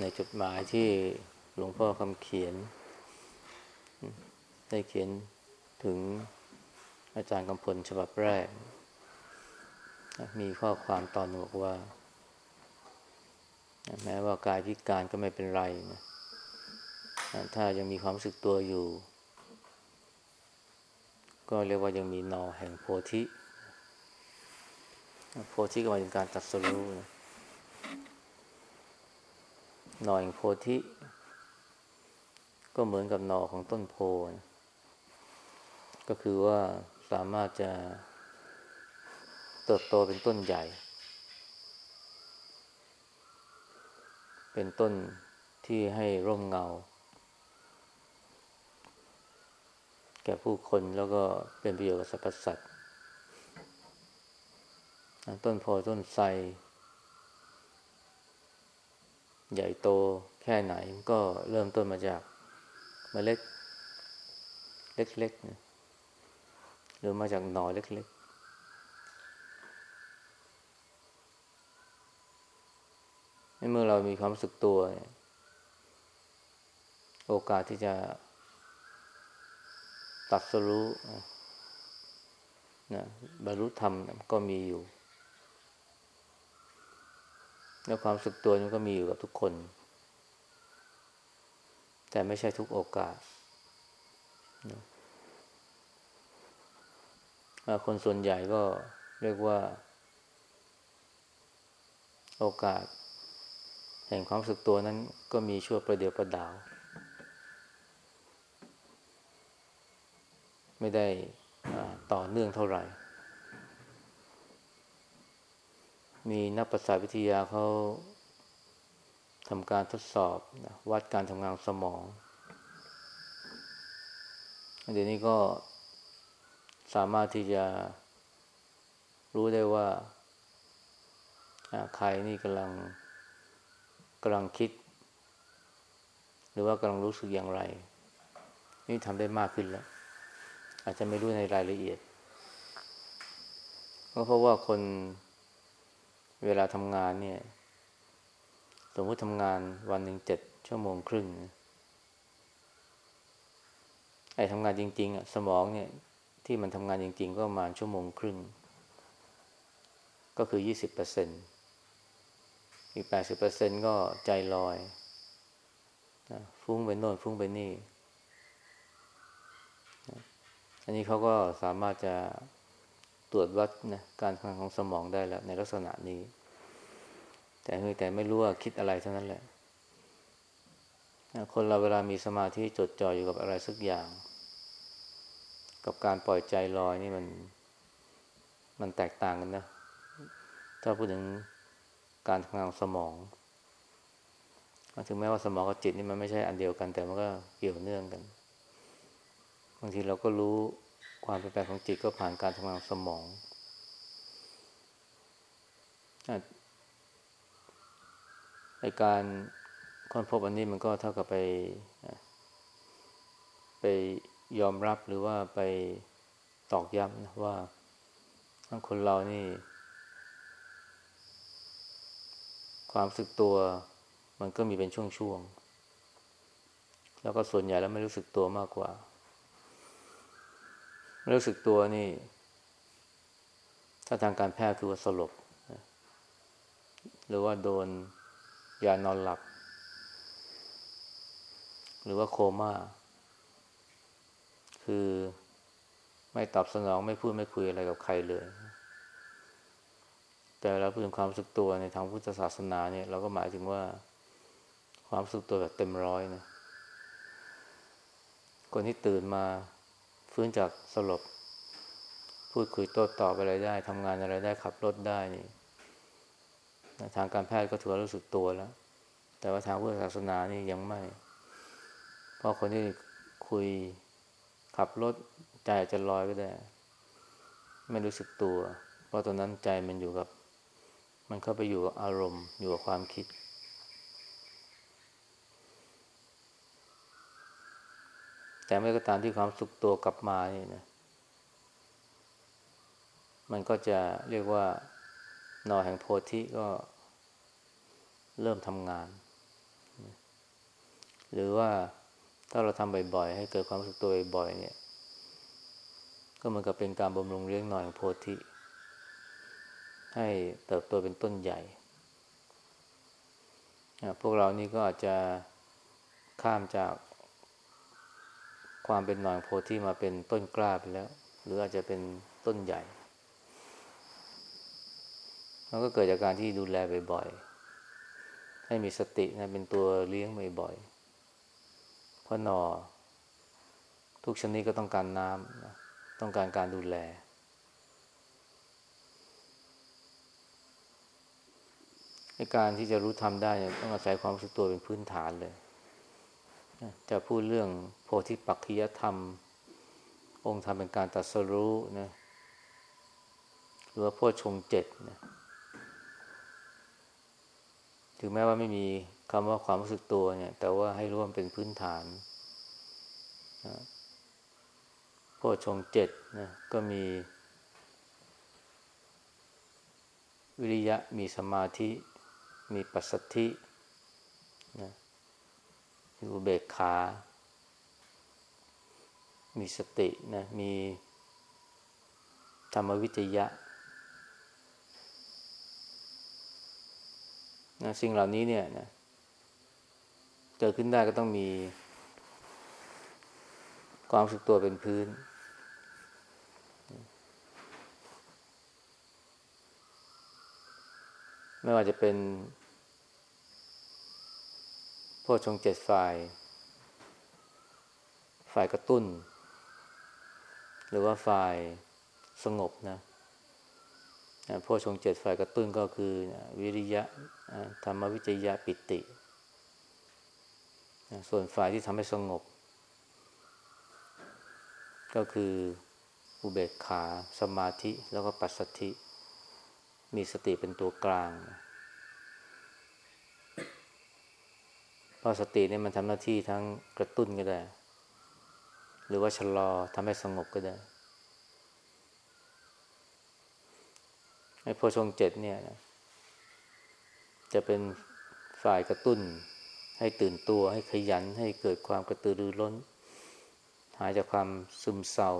ในจดหมายที่หลวงพ่อคำเขียน ได้เขียนถึงอาจารย์กำพลฉบับแรก มีข้อความตอนบอกว่า แม้ว่ากายพิการก็ไม่เป็นไรนะถ้ายังมีความรู้สึกตัวอยู่ ก็เรียกว่ายังมีนอแห่งโพธิ โพธิก็หมายถึงการตัดสรู้นะ หน่อแห่งโพธิ ก็เหมือนกับหน่อของต้นโพนะก็คือว่าสามารถจะเติบโตเป็นต้นใหญ่ เป็นต้นที่ให้ร่มเงา แก่ผู้คนแล้วก็เป็นประโยชน์กับสรรพสัตว์ต้นโพต้นไทร ใหญ่โตแค่ไหนก็เริ่มต้นมาจากเมล็ดเล็กๆนะหรือมาจากหน่อเล็ก ๆ เมื่อเรามีความรู้สึกตัวโอกาสที่จะตัดสรู้นะบรรลุธรรมก็มีอยู่ แล้วความสึกตัวนี้ก็มีอยู่กับทุกคน แต่ไม่ใช่ทุกโอกาส คนส่วนใหญ่ก็เรียกว่า โอกาส แห่งความสึกตัวนั้นก็มีชั่วประเดียวประดาว ไม่ได้ต่อเนื่องเท่าไหร่ มีนักประสาทวิทยาเขาทำการทดสอบวัดการทำงานสมอง เดี๋ยวนี้ก็สามารถที่จะรู้ได้ว่าใครนี่กำลังกำลังคิด หรือว่ากำลังรู้สึกอย่างไร นี่ทำได้มากขึ้นแล้ว อาจจะไม่รู้ในรายละเอียด ก็เพราะว่าคน เวลาทำงานเนี่ย สมมติทำงานวันหนึ่งเจ็ดชั่วโมงครึ่ง ไอ้ทำงานจริง ๆอะสมองเนี่ย ที่มันทำงานจริง ๆ ก็ประมาณชั่วโมงครึ่ง ก็คือยี่สิบเปอร์เซ็นอีกแปดสิบเปอร์เซ็นก็ใจลอยนะฟุ้งไปโน่นฟุ้งไปนี่นะอันนี้เขาก็สามารถจะตรวจวัดนะการทำงานของสมองได้แล้วในลักษณะนี้ แต่เฮ้ยแต่ไม่รู้ว่าคิดอะไรเท่านั้นแหละ คนเราเวลามีสมาธิจดจ่ออยู่กับอะไรสักอย่าง กับการปล่อยใจลอยนี่มันมันแตกต่างกันนะ ถ้าพูดถึงการทำงานสมองถึงแม้ว่าสมองกับจิตนี่มันไม่ใช่อันเดียวกัน แต่มันก็เกี่ยวเนื่องกัน บางทีเราก็รู้ความเป็นไปของจิตก็ผ่านการทำงานสมองอ การค้นพบอันนี้มันก็เท่ากับไป ไปยอมรับหรือว่าไปตอกย้ำนะว่าทั้งคนเรานี่ ความสึกตัวมันก็มีเป็นช่วงๆ แล้วก็ส่วนใหญ่แล้วไม่รู้สึกตัวมากกว่า ไม่รู้สึกตัวนี่ ถ้าทางการแพทย์คือว่าสลบ หรือว่าโดน ยานอนหลับ หรือว่าโคมา่า คือไม่ตอบสนองไม่พูดไม่คุยอะไรกับใครเลย แต่เราพูดถึงความรู้สึกตัวในทางพุทธศาสนาเนี่ย เราก็หมายถึงว่าความรู้สึกตัวแบบเต็มร้อยนะคนที่ตื่นมาฟื้นจากสลบ พูดคุยโต้ตอบอะไรได้ทำงานอะไรได้ขับรถได้นี่ ทางการแพทย์ก็ถือว่ารู้สึกตัวแล้ว แต่ว่าทางพุทธศาสนานี่ยังไม่ เพราะคนที่คุยขับรถใจอาจจะลอยก็ได้ ไม่รู้สึกตัว เพราะตอนนั้นใจมันอยู่กับ มันเข้าไปอยู่กับอารมณ์ อยู่กับความคิด แต่ไม่ก็ตามที่ความสุขตัวกลับมานี่นะ มันก็จะเรียกว่า นอแห่งโพธิก็เริ่มทำงาน หรือว่าถ้าเราทำบ่อยๆ ให้เกิดความรู้สึกตัวบ่อยๆเนี่ย ก็เหมือนกับเป็นการบำรุงเลี้ยงหน่อยของโพธิให้เติบโตเป็นต้นใหญ่ พวกเรานี่ก็อาจจะข้ามจากความเป็นหน่อยโพธิมาเป็นต้นกล้าไปแล้ว หรืออาจจะเป็นต้นใหญ่ มันก็เกิดจากการที่ดูแลบ่อยๆ ให้มีสตินะเป็นตัวเลี้ยงบ่อยๆ เพราะหนอ ทุกชนิดก็ต้องการน้ำนะต้องการการดูแล ในการที่จะรู้ทำได้เนี่ยต้องอาศัยความรู้สึกตัวเป็นพื้นฐานเลย จะพูดเรื่องโพธิปักขิยธรรม องค์ธรรมเป็นการตัดสรู้นะหรือว่าโพชงเจ็ดนะ ถึงแม้ว่าไม่มีคำว่าความรู้สึกตัวเนี่ย แต่ว่าให้ร่วมเป็นพื้นฐานโพชงเจ็ดนะก็มี วิริยะมีสมาธิ มีปัสสธินะมีอุเบกขา มีสตินะมีธรรมวิจยะ นะสิ่งเหล่านี้เนี่ยนะเกิดขึ้นได้ก็ต้องมี ความสึกตัวเป็นพื้น ไม่ว่าจะเป็นพวกชงเจ็ดฝ่าย ฝ่ายกระตุ้น หรือว่าฝ่ายสงบนะพวกชงเจ็ดฝ่ายกระตุ้นก็คือ วิริยะ ธรรมวิจยะปิติ ส่วนฝ่ายที่ทำให้สงบ ก็คืออุเบกขา สมาธิแล้วก็ปัสสธิ มีสติเป็นตัวกลางเพราะสติเนี่ยมันทำหน้าที่ทั้งกระตุ้นก็ได้ หรือว่าชะลอทำให้สงบก็ได้ไอ้โพชงเจ็ดเนี่ยนะ จะเป็นฝ่ายกระตุ้น ให้ตื่นตัวให้ขยันให้เกิดความกระตือรือร้น หายจากความซึมเศร้า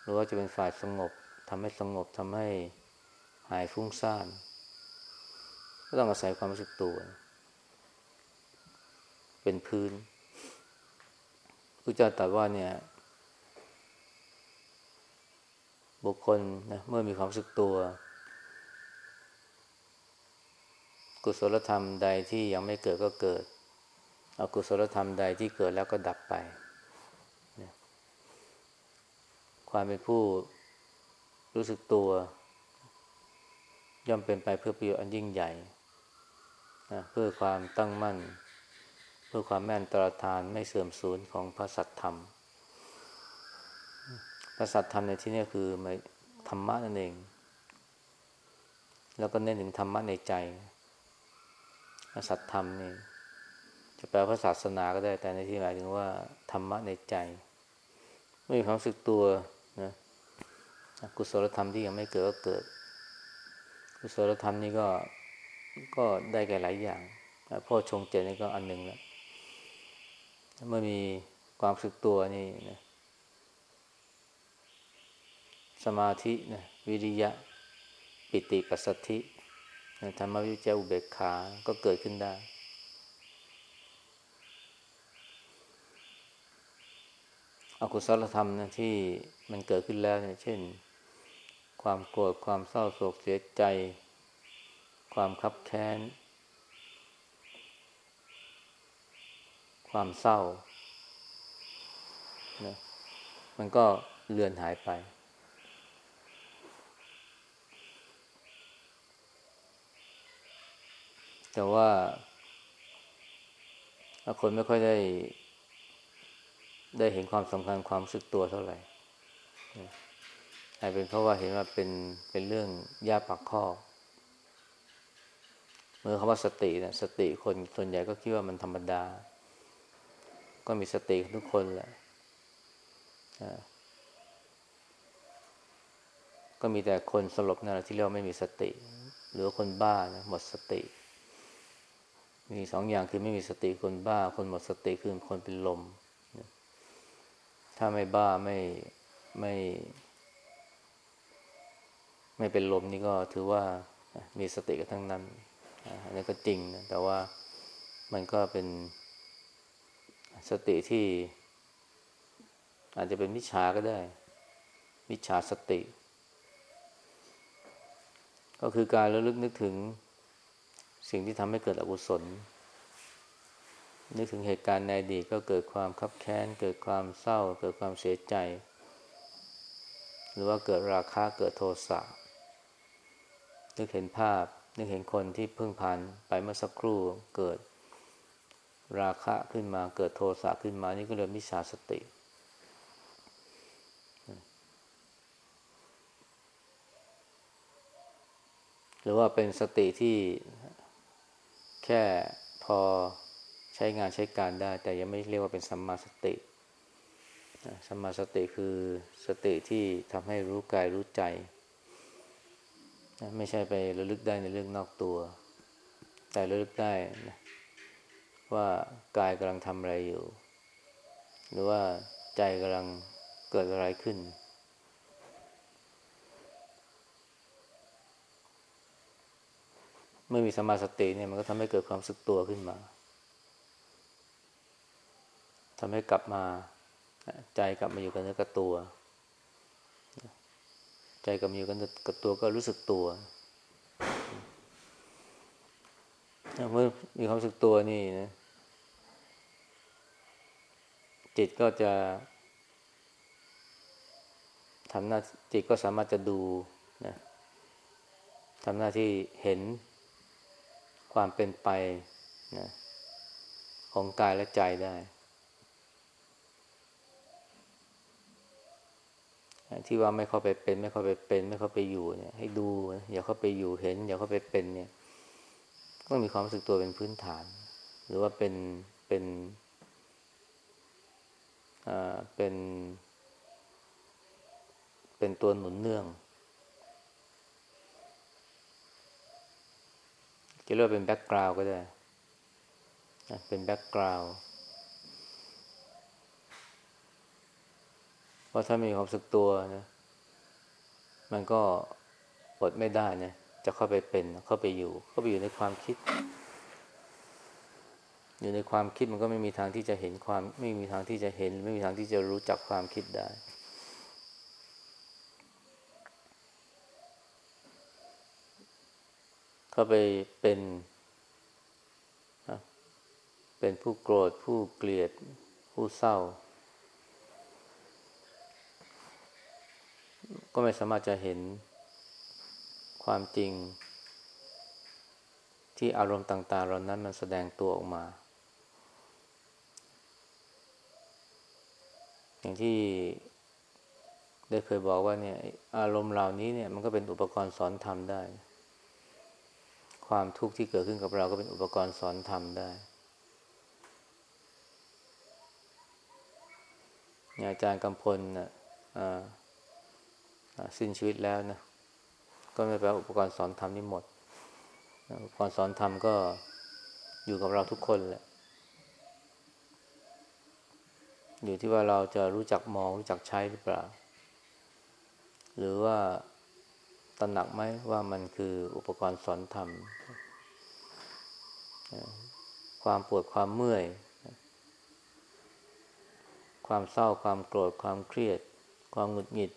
หรือว่าจะเป็นฝ่ายสงบทำให้สงบทำให้หายฟุ้งซ่านก็ต้องอาศัยความรู้สึกตัว เป็นพื้นพระเจ้าตรัสว่าเนี่ย บุคคลนะเมื่อมีความรู้สึกตัว กุศลธรรมใดที่ยังไม่เกิดก็เกิด อกุศลธรรมใดที่เกิดแล้วก็ดับไป ความเป็นผู้รู้สึกตัว ย่อมเป็นไปเพื่อประโยชน์อันยิ่งใหญ่นะเพื่อความตั้งมั่น เพื่อความแม่นตรฐานไม่เสื่อมสูญของพระสัตธรรม พระสัตธรรมในที่นี้คือธรรมะนั่นเอง แล้วก็เน้นถึงธรรมะในใจ สัตธรรมนี่จะแปลพระศาสนาก็ได้ แต่ในที่หมายถึงว่า ธรรมะในใจไม่มีความสึกตัวนะกุศลธรรมที่ยังไม่เกิดก็เกิด กุศลธรรมนี่ก็ก็ได้แก่หลายอย่างพ่อชงเจนี่ก็อันหนึ่งแล้วเมื่อมีความสึกตัวนี่นะสมาธินะวิริยะ ปิติปัสสธิ ธรรมวิจอุเบกขาก็เกิดขึ้นได้ อกุศลธรรมนะที่มันเกิดขึ้นแล้วเนี่ยเช่น ความโกรธความเศร้าโศกเสียใจ ความคับแค้น ความเศร้านะมันก็เลือนหายไป แต่ว่าคนไม่ค่อยได้ ได้เห็นความสำคัญความสึกตัวเท่าไหร่อาจเป็นเพราะว่าเห็นว่าเป็นเป็นเรื่องยาปักข้อเมื่อคำว่าสตินะสติคนส่วนใหญ่ก็คิดว่ามันธรรมดา ก็มีสติทุกคนแหละก็มีแต่คนสลบนั่นแหละที่เรียกว่าไม่มีสติ หรือคนบ้านะหมดสติ มีสองอย่างคือไม่มีสติคนบ้า คนหมดสติคือคนเป็นลม ถ้าไม่บ้าไม่ไม่ ไม่เป็นลมนี่ก็ถือว่ามีสติกันทั้งนั้นอันนี้ก็จริงนะแต่ว่ามันก็เป็นสติที่ อาจจะเป็นมิจฉาก็ได้มิจฉาสติ ก็คือการระลึกนึกถึง สิ่งที่ทำให้เกิดอกุศล นึกถึงเหตุการณ์ในอดีตก็เกิดความคับแค้น เกิดความเศร้า เกิดความเสียใจ หรือว่าเกิดราคะเกิดโทสะนึกเห็นภาพ นึกเห็นคนที่เพิ่งผ่านไปเมื่อสักครู่เกิดราคะขึ้นมาเกิดโทสะขึ้นมานี่ก็เรียกมิจฉาสติ หรือว่าเป็นสติที่ แค่พอใช้งานใช้การได้ แต่ยังไม่เรียกว่าเป็นสัมมาสติสัมมาสติคือสติที่ทำให้รู้กายรู้ใจ ไม่ใช่ไประลึกได้ในเรื่องนอกตัว แต่ระลึกได้นะว่ากายกำลังทำอะไรอยู่ หรือว่าใจกำลังเกิดอะไรขึ้น เมื่อมีสมาสติเนี่ยมันก็ทำให้เกิดความสึกตัวขึ้นมาทำให้กลับมาใจกลับมาอยู่กับเนื้อกับตัว ใจกลับมาอยู่กับตัวก็รู้สึกตัวเมื่อมีความรู้สึกตัวนี่นะจิตก็จะทำหน้าจิตก็สามารถจะดูนะทำหน้าที่เห็น ความเป็นไปนะของกายและใจได้ ที่ว่าไม่เข้าไปเป็น ไม่เข้าไปเป็น ไม่เข้าไปอยู่เนี่ย ให้ดูอย่าเข้าไปอยู่เห็น อย่าเข้าไปเป็นเนี่ยต้องมีความรู้สึกตัวเป็นพื้นฐาน หรือว่าเป็นเป็นอ่าเป็น เป็นตัวหนุนเนื่อง จะเรียกเป็น background ก็ได้ เป็น background เพราะถ้าไม่มีความสึกตัวนะ มันก็อดไม่ได้นะ จะเข้าไปเป็น เข้าไปอยู่ เข้าไปอยู่ในความคิด อยู่ในความคิดมันก็ไม่มีทางที่จะเห็นความ ไม่มีทางที่จะเห็น ไม่มีทางที่จะรู้จักความคิดได้ เขาไปเป็นเป็นผู้โกรธผู้เกลียดผู้เศร้า ก็ไม่สามารถจะเห็นความจริง ที่อารมณ์ต่างๆเหล่านั้นมันแสดงตัวออกมา อย่างที่ได้เคยบอกว่าเนี่ย อารมณ์เหล่านี้เนี่ยมันก็เป็นอุปกรณ์สอนธรรมได้ ความทุกข์ที่เกิดขึ้นกับเราก็เป็นอุปกรณ์สอนธรรมได้อาจารย์กำพลนะสิ้นชีวิตแล้วนะก็ไม่แปลอุปกรณ์สอนธรรมนี่หมด อุปกรณ์สอนธรรมก็อยู่กับเราทุกคนแหละ อยู่ที่ว่าเราจะรู้จักมองรู้จักใช้หรือเปล่า หรือว่า ตระหนักไหมว่ามันคืออุปกรณ์สอนธรรม ความปวดความเมื่อย ความเศร้าความโกรธความเครียด ความหงุดหงิด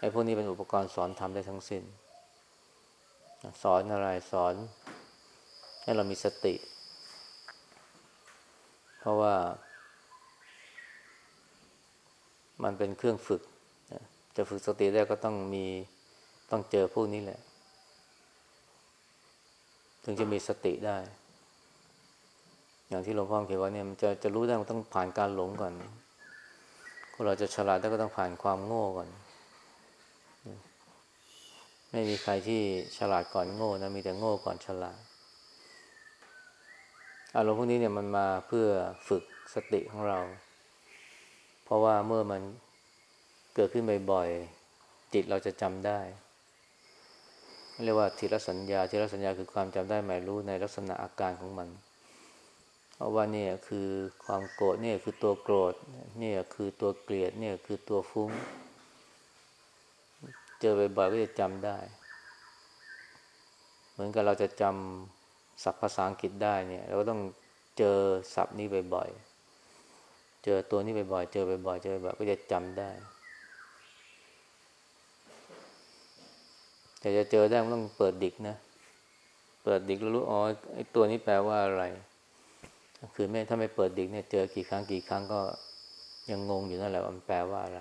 ไอ้พวกนี้เป็นอุปกรณ์สอนทำได้ทั้งสิ้น สอนอะไรสอน ให้เรามีสติ เพราะว่า มันเป็นเครื่องฝึก จะฝึกสติได้ก็ต้องมีต้องเจอพวกนี้แหละ ถึงจะมีสติได้ อย่างที่หลวงพ่อเขียนว่าเนี่ยมันจะจะรู้ได้มันต้องผ่านการหลงก่อนคนเราจะฉลาดได้ก็ต้องผ่านความโง่ก่อน ไม่มีใครที่ฉลาดก่อนโง่นะมีแต่โง่ก่อนฉลาดอารมณ์พวกนี้เนี่ยมันมาเพื่อฝึกสติของเรา เพราะว่าเมื่อมัน เกิดขึ้นบ่อยๆ จิตเราจะจำได้ เรียกว่าทีละสัญญาทีละสัญญาคือความจำได้หมายรู้ในลักษณะอาการของมันเพราะว่าเนี่ยคือความโกรธเนี่ยคือตัวโกรธเนี่ยคือตัวเกลียดเนี่ยคือตัวฟุ้ง เจอบ่อยๆก็จะจำได้ เหมือนกับเราจะจำศัพท์ภาษาอังกฤษได้เนี่ย เราก็ต้องเจอศัพท์นี้บ่อยๆ เจอตัวนี้บ่อยๆ เจอบ่อยๆ เจอบ่อยๆ ก็จะจำได้ แต่จะเจอได้ต้องเปิดดิกนะ เปิดดิกแล้วรู้อ๋อไอ้ตัวนี้แปลว่าอะไร คือไม่ถ้าไม่เปิดดิกเนี่ยเจอกี่ครั้งกี่ครั้งก็ยังงงอยู่นั่นแหละมันแปลว่าอะไร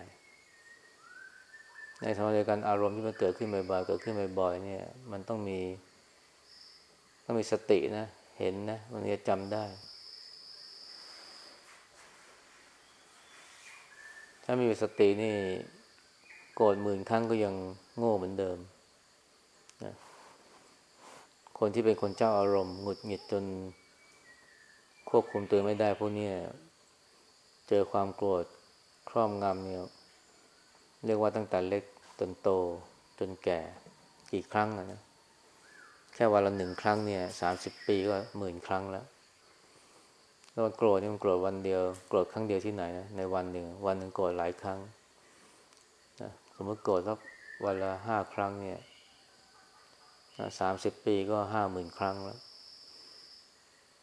ในทางเดียวกันอารมณ์ที่มันเกิดขึ้นบ่อยๆเกิดขึ้นบ่อยๆเนี่ย มันต้องมี ต้องมีสตินะ เห็นนะมันจะจำได้ ถ้ามีสตินี่โกรธหมื่นครั้งก็ยังโง่เหมือนเดิม นะคนที่เป็นคนเจ้าอารมณ์หงุดหงิดจน ควบคุมตัวไม่ได้พวกนี้เจอความโกรธครอบงำเนี่ยเรียกว่าตั้งแต่เล็กจนโต จนแก่กี่ครั้งนะแค่วันละหนึ่งครั้งเนี่ยสามสิบปีก็หมื่นครั้งแล้วแล้วโกรธนี่มันโกรธวันเดียวโกรธครั้งเดียวที่ไหนนะในวันหนึ่งวันหนึ่งโกรธหลายครั้งนะสมมติโกรธสักวันละห้าครั้งเนี่ย สามสิบปีก็ห้าหมื่นครั้งแล้ว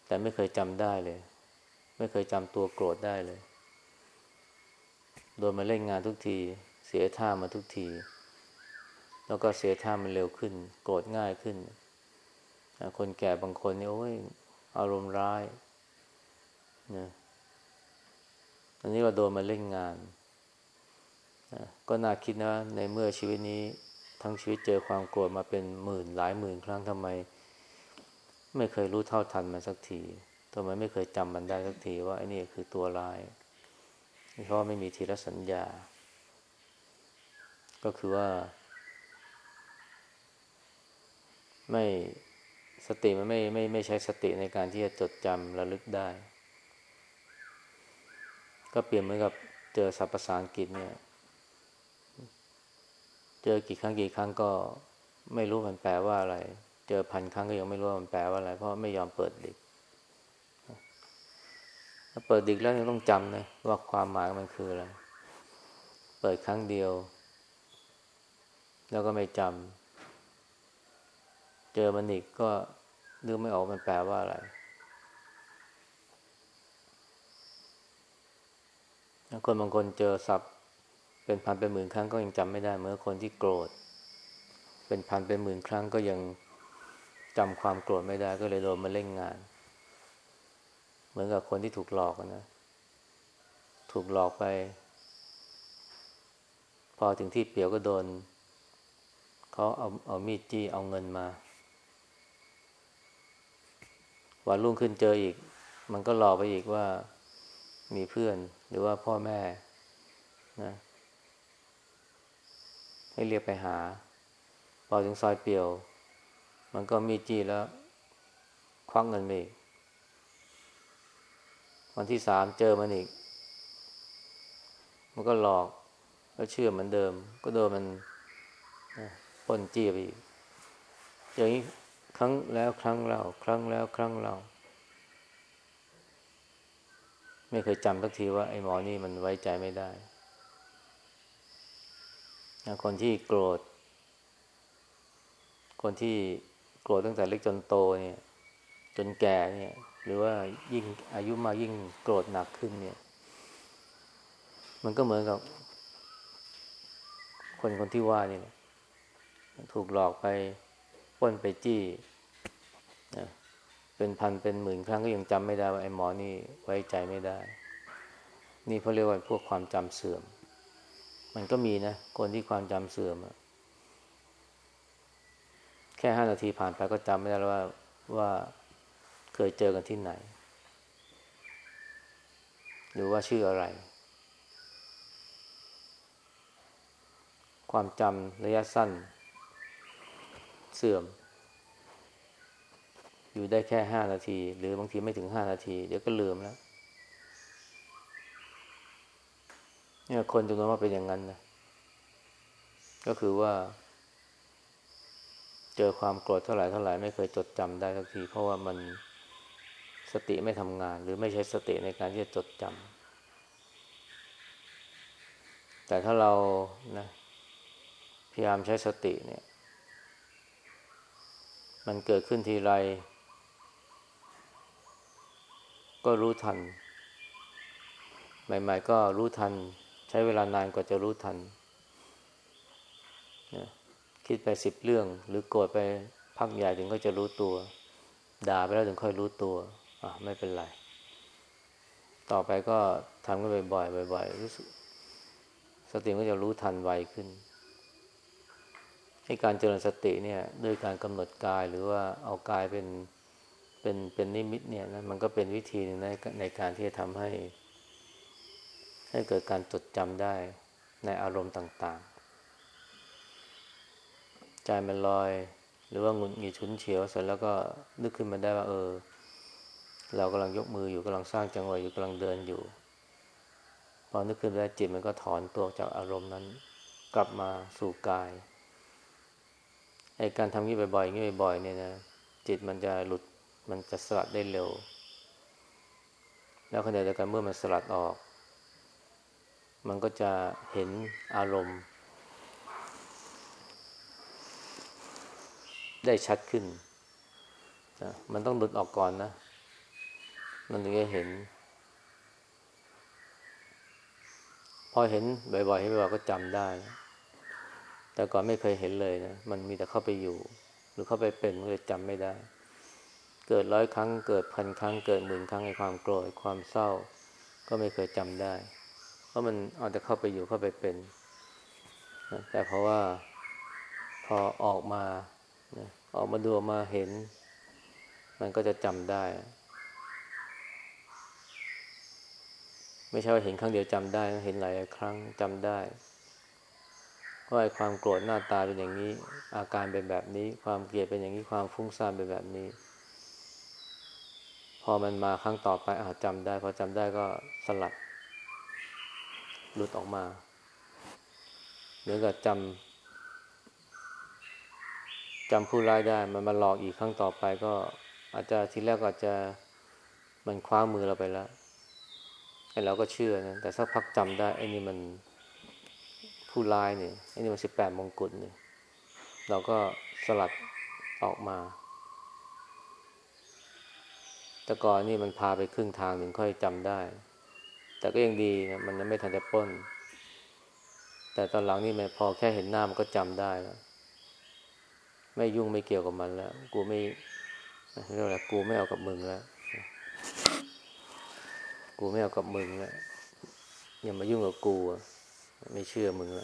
แต่ไม่เคยจำได้เลย ไม่เคยจำตัวโกรธได้เลย โดนมาเล่นงานทุกที เสียท่ามาทุกที แล้วก็เสียท่ามันเร็วขึ้น โกรธง่ายขึ้น คนแก่บางคนนี่โอ้ยอารมณ์ร้ายนะอันนี้เราโดนมาเล่นงาน ก็น่าคิดนะ ในเมื่อชีวิตนี้ ทั้งชีวิตเจอความโกรธมาเป็นหมื่นหลายหมื่นครั้งทำไม ไม่เคยรู้เท่าทันมันสักทีทำไมไม่เคยจำมันได้สักทีว่าไอ้นี่คือตัวร้ายเพราะไม่มีทีละสัญญา ก็คือว่า ไม่สติมันไม่ไม่ไม่ใช้สติในการที่จะจดจำระลึกได้ ก็เปลี่ยนเหมือนกับเจอศัพท์ภาษาอังกฤษเนี่ย เจอกี่ครั้งกี่ครั้งก็ไม่รู้มันแปลว่าอะไร เจอพันครั้งก็ยังไม่รู้มันแปลว่าอะไร เพราะไม่ยอมเปิดดิกถ้าเปิดดิกแล้วยังต้องจำนะว่าความหมายมันคืออะไร เปิดครั้งเดียว แล้วก็ไม่จำ เจอมันอีกก็นึกไม่ออกมันแปลว่าอะไรคนบางคนเจอศัพท์ เป็นพันเป็นหมื่นครั้งก็ยังจำไม่ได้ เมื่อคนที่โกรธ เป็นพันเป็นหมื่นครั้งก็ยังจำความโกรธไม่ได้ก็เลยโดนมาเล่นงาน เหมือนกับคนที่ถูกหลอกนะ ถูกหลอกไป พอถึงที่เปียวก็โดนเขาเอาเอามีดจี้เอาเงินมาวันรุ่งขึ้นเจออีก มันก็หลอกไปอีกว่ามีเพื่อนหรือว่าพ่อแม่นะ ให้เรียกไปหาพอถึงซอยเปียว มันก็มีจีแล้ว ควักเงินไปอีกวันที่สามเจอมันอีก มันก็หลอกแล้วเชื่อเหมือนเดิม ก็โดนมันปนจี้ไปอีกอย่างนี้ครั้งแล้วครั้งเล่าครั้งแล้วครั้งเล่าไม่เคยจำสักทีว่าไอ้หมอนี่มันไว้ใจไม่ได้ คนที่โกรธ คนที่โกรธตั้งแต่เล็กจนโตเนี่ย จนแก่เนี่ย หรือว่ายิ่งอายุมายิ่งโกรธหนักขึ้นเนี่ย มันก็เหมือนกับ คนคนที่ว่านี่ถูกหลอกไปป้นไปจี้นะเป็นพันเป็นหมื่นครั้งก็ยังจำไม่ได้ว่าไอ้หมอนี่ไว้ใจไม่ได้ นี่เขาเรียกว่าพวกความจำเสื่อม มันก็มีนะ คนที่ความจำเสื่อมแค่ห้านาทีผ่านไปก็จำไม่ได้แล้วว่าว่าเคยเจอกันที่ไหน หรือว่าชื่ออะไร ความจำระยะสั้น เสื่อม อยู่ได้แค่ห้านาที หรือบางทีไม่ถึงห้านาที เดี๋ยวก็ลืมแล้ว เนี่ยคนจำนวนมากเป็นอย่างนั้นนะ ก็คือว่า เจอความโกรธเท่าไหร่เท่าไหร่ไม่เคยจดจำได้สักที เพราะว่ามันสติไม่ทำงาน หรือไม่ใช้สติในการที่จะจดจำแต่ถ้าเรานะพยายามใช้สติเนี่ย มันเกิดขึ้นทีไร ก็รู้ทัน ใหม่ ๆ ก็รู้ทัน ช้เวลานานกว่าจะรู้ทันนะคิดไปสิบเรื่อง หรือโกรธไปพักใหญ่ถึงก็จะรู้ตัว ด่าไปแล้วถึงค่อยรู้ตัวอะไม่เป็นไร ต่อไปก็ทำกันบ่อยๆบ่อยๆรู้สึกสติก็จะรู้ทันไวขึ้นให้การเจริญสติเนี่ยด้วยการกำหนดกายหรือว่าเอากายเป็นเป็นเป็นนิมิตเนี่ยนะมันก็เป็นวิธีหนึ่งในในการที่จะทำให้ ให้เกิดการจดจำได้ในอารมณ์ต่างๆ ใจมันลอยหรือว่าหงุดหงิดฉุนเฉียวเสร็จแล้วก็นึกขึ้นมาได้ว่า เออ เรากำลังยกมืออยู่กำลังสร้างจังหวะอยู่กำลังเดินอยู่ พอนึกขึ้นได้จิตมันก็ถอนตัวจากอารมณ์นั้น กลับมาสู่กายไอการทำงี้บ่อยๆงี้บ่อยๆเนี่ยนะจิตมันจะหลุดมันจะสลัดได้เร็ว แล้วขณะเดียวกันเมื่อมันสลัดออก มันก็จะเห็นอารมณ์ ได้ชัดขึ้นนะมันต้องหลุดออกก่อนนะ มันถึงจะเห็น พอเห็นบ่อยๆให้บ่อยๆก็จำได้ แต่ก่อนไม่เคยเห็นเลยนะ มันมีแต่เข้าไปอยู่ หรือเข้าไปเป็นมันเลยจำไม่ได้ เกิดร้อยครั้ง เกิดพันครั้ง เกิดหมื่นครั้งในความโกรธ ความเศร้า ก็ไม่เคยจำได้ ราะมันเอาแต่เข้าไปอยู่เข้าไปเป็น แต่เพราะว่าพอออกมาออกมาดูมาเห็น มันก็จะจำได้ ไม่ใช่ว่าเห็นครั้งเดียวจำได้ เห็นหลายครั้งจำได้ว่าไอ้ความโกรธหน้าตาเป็นอย่างนี้ อาการเป็นแบบนี้ ความเกลียดเป็นอย่างนี้ความฟุ้งซ่านเป็นแบบนี้ พอมันมาครั้งต่อไปอาจจำได้พอจำได้ก็สลัด หลุดออกมาเหมือนกับจำจำผู้ร้ายได้มันมาหลอกอีกครั้งต่อไปก็อาจจะทีแรกก็อาจจะมันคว้ามือเราไปแล้วไอ้เราก็เชื่อนะแต่สักพักจำได้ไอ้นี่มันผู้ร้ายเนี่ยไอันนี้มันสิบแปดมงกุฎเนี่ยเราก็สลัดออกมา แต่ก่อนนี่มันพาไปครึ่งทางถึงค่อยจำได้ แต่ก็ยังดีนะมันไม่ทันจะป้น แต่ตอนหลังนี่มันพอแค่เห็นหน้ามันก็จำได้แล้วไม่ยุ่งไม่เกี่ยวกับมันแล้ว กูไม่เรียกอะไรกูไม่เอากับมึงแล้ว กูไม่เอากับมึงแล้วอย่ามายุ่งกับกูอะไม่เชื่อมึงอะไร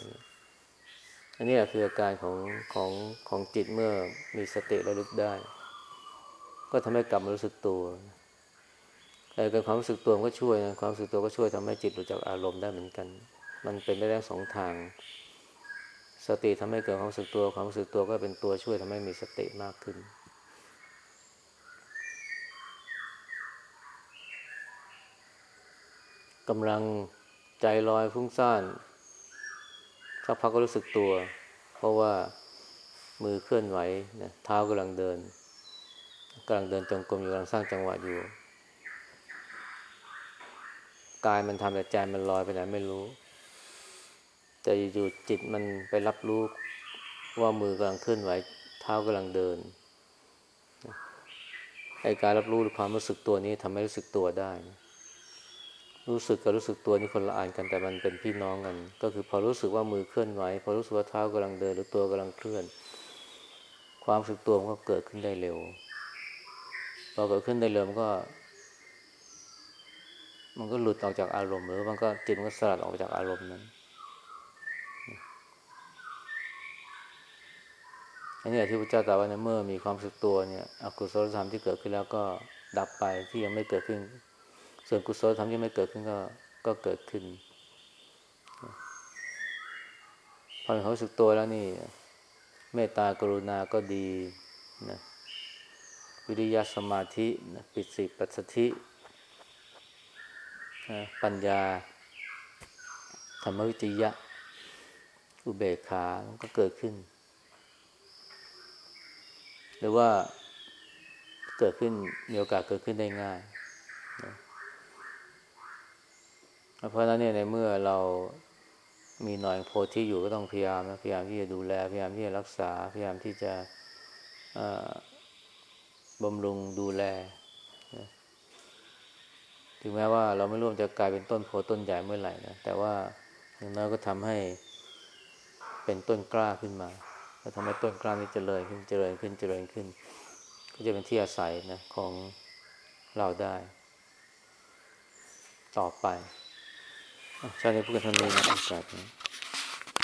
อันนี้คืออาการของของของจิตเมื่อมีสติระลึกได้ ก็ทำให้กลับมารู้สึกตัว การความรู้สึกตัวก็ช่วยนะความรู้สึกตัวก็ช่วยทำให้จิตหลุดจากอารมณ์ได้เหมือนกัน มันเป็นได้ทั้งสองทาง สติทำให้เกิดความรู้สึกตัว ความรู้สึกตัวก็เป็นตัวช่วยทำให้มีสติมากขึ้นกำลังใจลอยฟุ้งซ่านสักพักก็รู้สึกตัว เพราะว่ามือเคลื่อนไหวนะเท้ากำลังเดินกำลังเดินจงกรมอยู่กำลังสร้างจังหวะอยู่ กายมันทำแต่ใจมันลอยไปไหนไม่รู้ แต่อยู่จิตมันไปรับรู้ว่ามือกำลังเคลื่อนไหวเท้ากำลังเดินไอการรับรู้หรือความรู้สึกตัวนี้ทำให้รู้สึกตัวได้ รู้สึกกับรู้สึกตัวนี่คนละอ่านกันแต่มันเป็นพี่น้องกัน ก็คือพอรู้สึกว่ามือเคลื่อนไหวพอรู้สึกว่าเท้ากำลังเดิน หรือตัวกำลังเคลื่อน ความรู้สึกตัวมันก็เกิดขึ้นได้เร็วพอเกิดขึ้นได้เร็วมันก็ มันก็หลุดออกจากอารมณ์ หรือมันก็จิตมันก็สลัดออกจากอารมณ์นั้นอันนี้ที่พระเจ้าตรัสว่าเมื่อมีความสึกตัวเนี่ยอกุศลธรรมที่เกิดขึ้นแล้วก็ดับไปที่ยังไม่เกิดขึ้น ส่วนกุศลธรรมที่ไม่เกิดขึ้นก็ก็เกิดขึ้นพอเขาสึกตัวแล้วนี่ เมตตากรุณาก็ดีนะวิริยะสมาธินะปิสิปัสสธิ ปัญญา ธรรมวิจยะ อุเบกขามันก็เกิดขึ้น หรือว่าเกิดขึ้นมีโอกาสเกิดขึ้นได้ง่ายเพราะฉะนั้นเนี่ยในเมื่อเรามีหน่อยโพธิอยู่ก็ต้องพยายามนะพยายามที่จะดูแลพยายามที่จะรักษา พยายามที่จะบำรุงดูแล ถึงแม้ว่าเราไม่รู้จะกลายเป็นต้นโพต้นใหญ่เมื่อไหร่นะแต่ว่าอย่างน้อยก็ทำให้เป็นต้นกล้าขึ้นมาแล้วทำให้ต้นกล้านี้เจริญขึ้นเจริญขึ้นเจริญขึ้น ก็จะเป็นที่อาศัยนะของเราได้ ต่อไปชาติพูดกันท่านี้นะโอกาสนี้